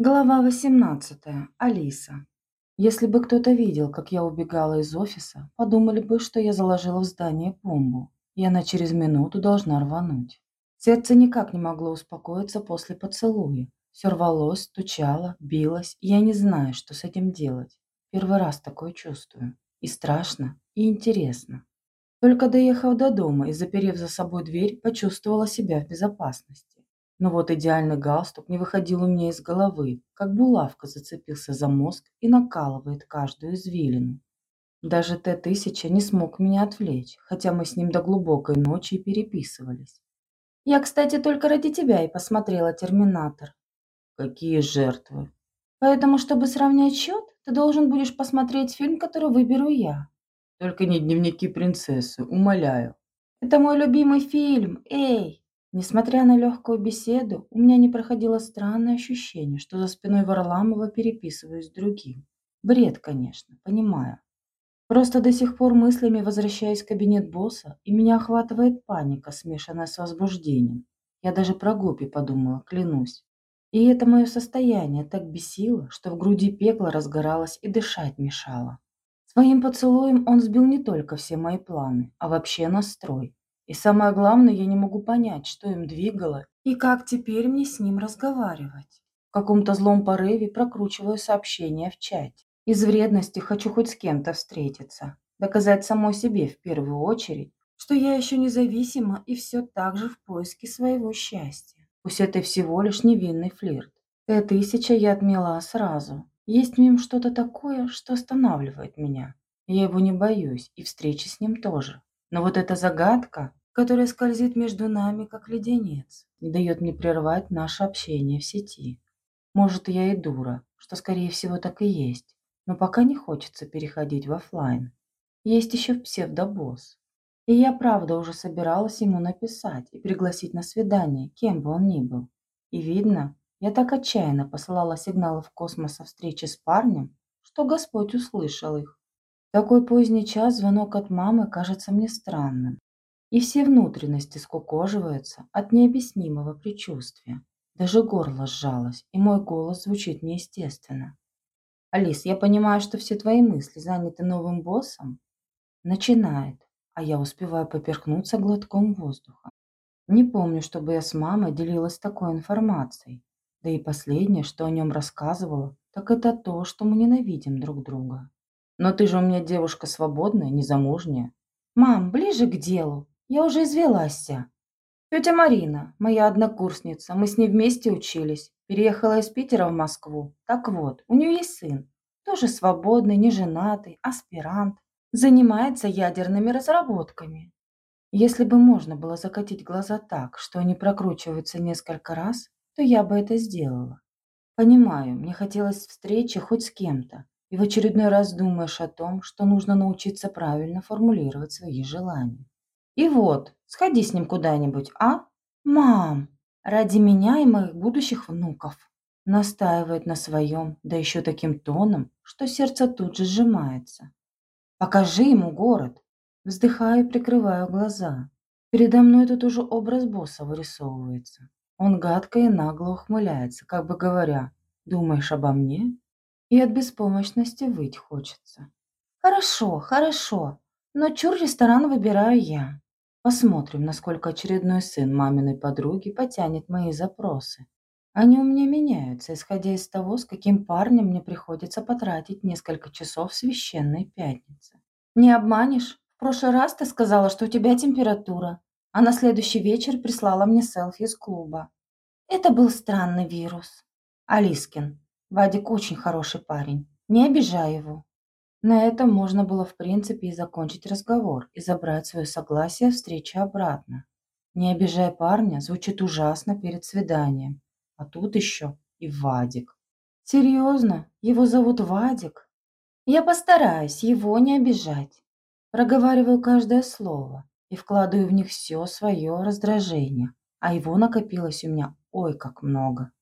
Глава 18. Алиса. Если бы кто-то видел, как я убегала из офиса, подумали бы, что я заложила в здание бомбу, и она через минуту должна рвануть. Сердце никак не могло успокоиться после поцелуя. Все рвалось, стучало, билось, и я не знаю, что с этим делать. Первый раз такое чувствую. И страшно, и интересно. Только доехав до дома и заперев за собой дверь, почувствовала себя в безопасности. Но вот идеальный галстук не выходил у меня из головы, как булавка зацепился за мозг и накалывает каждую извилину. Даже Т-1000 не смог меня отвлечь, хотя мы с ним до глубокой ночи и переписывались. Я, кстати, только ради тебя и посмотрела «Терминатор». Какие жертвы? Поэтому, чтобы сравнять счет, ты должен будешь посмотреть фильм, который выберу я. Только не дневники принцессы, умоляю. Это мой любимый фильм, эй! Несмотря на легкую беседу, у меня не проходило странное ощущение, что за спиной Варламова переписываюсь с другим. Бред, конечно, понимаю. Просто до сих пор мыслями возвращаюсь в кабинет босса, и меня охватывает паника, смешанная с возбуждением. Я даже про Гопи подумала, клянусь. И это мое состояние так бесило, что в груди пекло разгоралось и дышать мешало. Своим поцелуем он сбил не только все мои планы, а вообще настрой. И самое главное, я не могу понять, что им двигало и как теперь мне с ним разговаривать. В каком-то злом порыве прокручиваю сообщение в чате. Из вредности хочу хоть с кем-то встретиться. Доказать самой себе в первую очередь, что я еще независима и все так же в поиске своего счастья. Пусть это всего лишь невинный флирт. Т-1000 я отмела сразу. Есть в нем что-то такое, что останавливает меня. Я его не боюсь, и встречи с ним тоже. Но вот эта загадка, которая скользит между нами, как леденец, не дает мне прервать наше общение в сети. Может, я и дура, что, скорее всего, так и есть, но пока не хочется переходить в офлайн. Есть еще псевдобосс. И я, правда, уже собиралась ему написать и пригласить на свидание, кем бы он ни был. И видно, я так отчаянно посылала сигналы в космос о встрече с парнем, что Господь услышал их. Такой поздний час звонок от мамы кажется мне странным и все внутренности скукоживаются от необъяснимого предчувствия. Даже горло сжалось, и мой голос звучит неестественно. «Алис, я понимаю, что все твои мысли заняты новым боссом?» Начинает, а я успеваю поперхнуться глотком воздуха. Не помню, чтобы я с мамой делилась такой информацией. Да и последнее, что о нем рассказывала, так это то, что мы ненавидим друг друга. Но ты же у меня девушка свободная, незамужняя. Мам, ближе к делу. Я уже извелась. Тетя Марина, моя однокурсница, мы с ней вместе учились. Переехала из Питера в Москву. Так вот, у нее есть сын. Тоже свободный, неженатый, аспирант. Занимается ядерными разработками. Если бы можно было закатить глаза так, что они прокручиваются несколько раз, то я бы это сделала. Понимаю, мне хотелось встречи хоть с кем-то, и в очередной раз думаешь о том, что нужно научиться правильно формулировать свои желания. И вот, сходи с ним куда-нибудь, а? Мам, ради меня и моих будущих внуков. Настаивает на своем, да еще таким тоном, что сердце тут же сжимается. Покажи ему город. Вздыхаю и прикрываю глаза. Передо мной тут уже образ босса вырисовывается. Он гадко и нагло ухмыляется, как бы говоря, «Думаешь обо мне?» И от беспомощности выть хочется. «Хорошо, хорошо, но чур ресторан выбираю я. Посмотрим, насколько очередной сын маминой подруги потянет мои запросы. Они у меня меняются, исходя из того, с каким парнем мне приходится потратить несколько часов священной пятницы. Не обманешь? В прошлый раз ты сказала, что у тебя температура, а на следующий вечер прислала мне селфи из клуба. Это был странный вирус. Алискин. Вадик очень хороший парень. Не обижай его. На этом можно было в принципе и закончить разговор и забрать свое согласие встречи обратно. Не обижай парня звучит ужасно перед свиданием. А тут еще и Вадик. Серьезно? Его зовут Вадик? Я постараюсь его не обижать. Проговариваю каждое слово и вкладываю в них все свое раздражение, а его накопилось у меня ой как много.